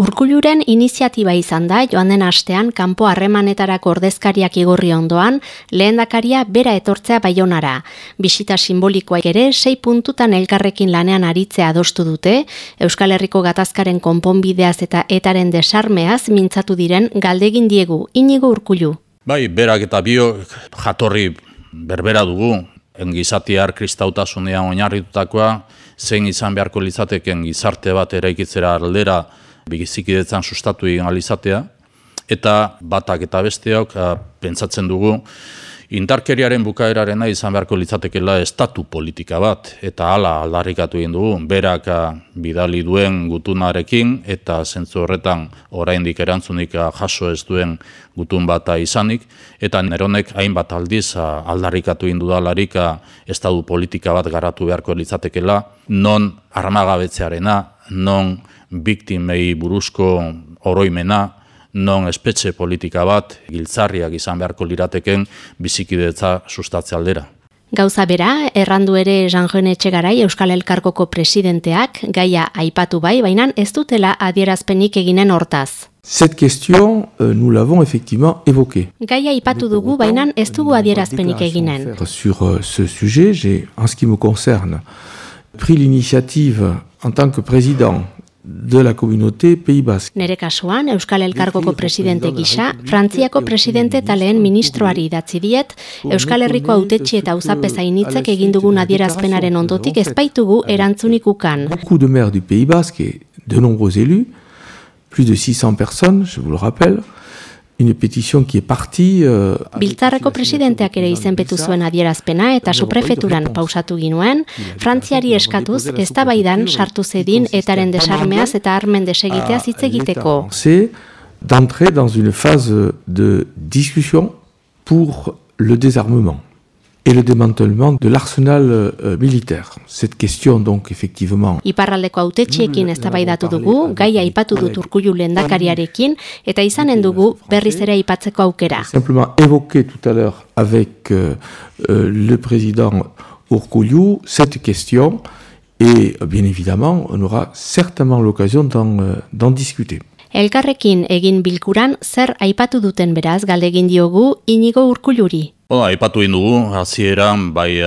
Urkuluren iniziatiba izan da joan den astean kanpo harremanetarako ordezkariak igorri ondoan lehendakaria bera etortzea baionara. Bisita simbolikoa ere sei puntutan elkarrekin lanean aritzea adostu dute, Euskal Herriko gatazkaren konponbideaz eta etaren desarmeaz mintzatu diren galdegin diegu, inigo urkulu. Bai, berak eta bio jatorri berbera dugu, engizatiar kristautasunean oinarritutakoa, zein izan beharko litzateken gizarte bat eraikitzera aldera bizikidetzan sustatu egin alizatea, eta batak eta besteok pentsatzen dugu indarkeriaren bukaerarena izan beharko litzatekela estatu politika bat, eta hala aldarrikatu egin dugu, berak bidali duen gutunarekin, eta zentzu horretan oraindik erantzunik jaso ez duen gutun bat izanik, eta neronek hainbat aldiz aldarrikatu egin dudalarik estatu politika bat garatu beharko litzatekela, non armagabetzearena, non biktimei buruzko oroimena, non espetxe politika bat giltzarriak izan beharko lirateken bizikidetza sustatze aldera. Gauza bera, errandu ere Jean Jean Etxegarai Euskal Elkarkoko presidenteak gaia aipatu bai, baina ez dutela adierazpenik eginen hortaz. Cette question, euh, nous l'avons effectivement évoquée. Gaia aipatu dugu, baina ez dugu adierazpenik eginen. Sur euh, ce sujet, j'ai, en ce qui me concerne, pris l'initiative en tant que président de la communauté Pays Basque. Nere kasuan, Euskal Elkargoko presidente gisa, Frantziako presidente eta lehen ministroari idatzi diet, Euskal Herriko autetxi eta auzapeza initzak egin dugun adierazpenaren ondotik ezpaitugu erantzunik ukan. Beaucoup de maires du Pays Basque et de nombreux élus, plus de 600 personnes, je vous le rappelle, Biltzarreko presidenteak ere izenpetu zuen adierazpena eta suprefeturan pausatu ginuen, Frantziari eskatuz eztabaidan sartu zedin etaren desarmeaz eta armen desegitea hitz egiteko. d'entrer dans une phase de discussion pour le désarmement et le démantèlement de l'arsenal euh, militaire. Cette question donc effectivement. Iparraldeko autetxiekin eztabaidatu dugu, gaia aipatu dut Urkullu lehendakariarekin eta izanen dugu berriz ere aipatzeko aukera. Simplement évoquer tout à l'heure avec euh, euh, le président Urkullu cette question et bien évidemment on aura certainement l'occasion d'en euh, discuter. Elkarrekin egin bilkuran zer aipatu duten beraz galdegin diogu inigo urkuluri. Bona, aipatu dugu, hasieran bai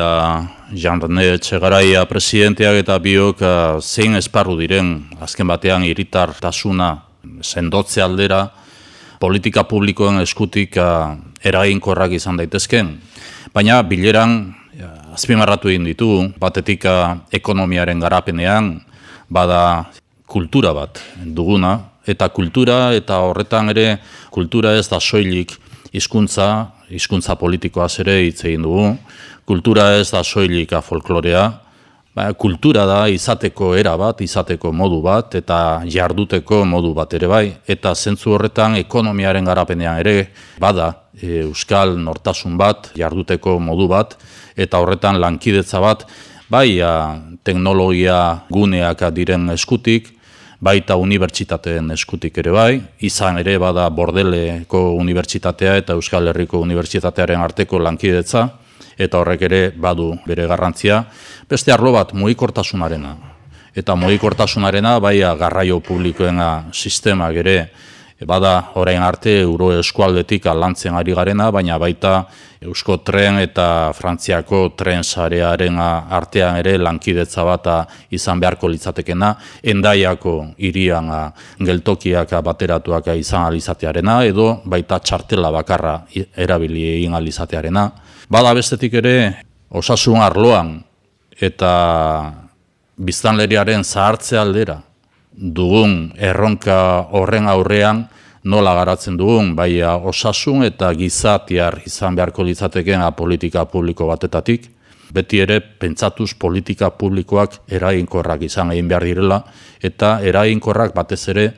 Jean René Txegaraia presidenteak eta biok zein esparru diren, azken batean iritartasuna sendotze aldera, politika publikoen eskutik eraginkorrak izan daitezken. Baina bileran azpimarratu egin ditu, batetik ekonomiaren garapenean, bada kultura bat duguna, eta kultura eta horretan ere kultura ez da soilik hizkuntza, hizkuntza politikoa ere hitz egin dugu. Kultura ez da soilika folklorea, ba, kultura da izateko era bat, izateko modu bat eta jarduteko modu bat ere bai eta zentzu horretan ekonomiaren garapenean ere bada e, euskal nortasun bat, jarduteko modu bat eta horretan lankidetza bat bai teknologia guneak diren eskutik baita unibertsitateen eskutik ere bai, izan ere bada Bordeleko Unibertsitatea eta Euskal Herriko Unibertsitatearen arteko lankidetza, eta horrek ere badu bere garrantzia, beste arlo bat mugikortasunarena. Eta mugikortasunarena bai garraio publikoena sistemak ere bada orain arte euro eskualdetik lantzen ari garena, baina baita Eusko tren eta Frantziako tren sarearen artean ere lankidetza bat izan beharko litzatekena, endaiako irian geltokiak bateratuak izan alizatearena, edo baita txartela bakarra erabili egin alizatearena. Bada bestetik ere, osasun arloan eta biztanleriaren zahartze aldera, dugun erronka horren aurrean nola garatzen dugun, bai osasun eta gizatiar izan beharko litzateken politika publiko batetatik, beti ere pentsatuz politika publikoak eraginkorrak izan egin behar direla, eta eraginkorrak batez ere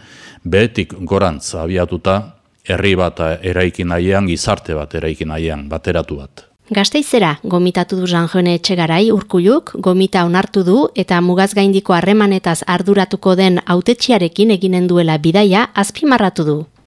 behetik gorantz abiatuta herri bat eraikin nahian, gizarte bat eraikin nahian, bateratu bat. Gazteizera, gomitatu du Janjone Etxegarai urkuluk, gomita onartu du eta mugaz gaindiko harremanetaz arduratuko den autetxiarekin eginen duela bidaia azpimarratu du.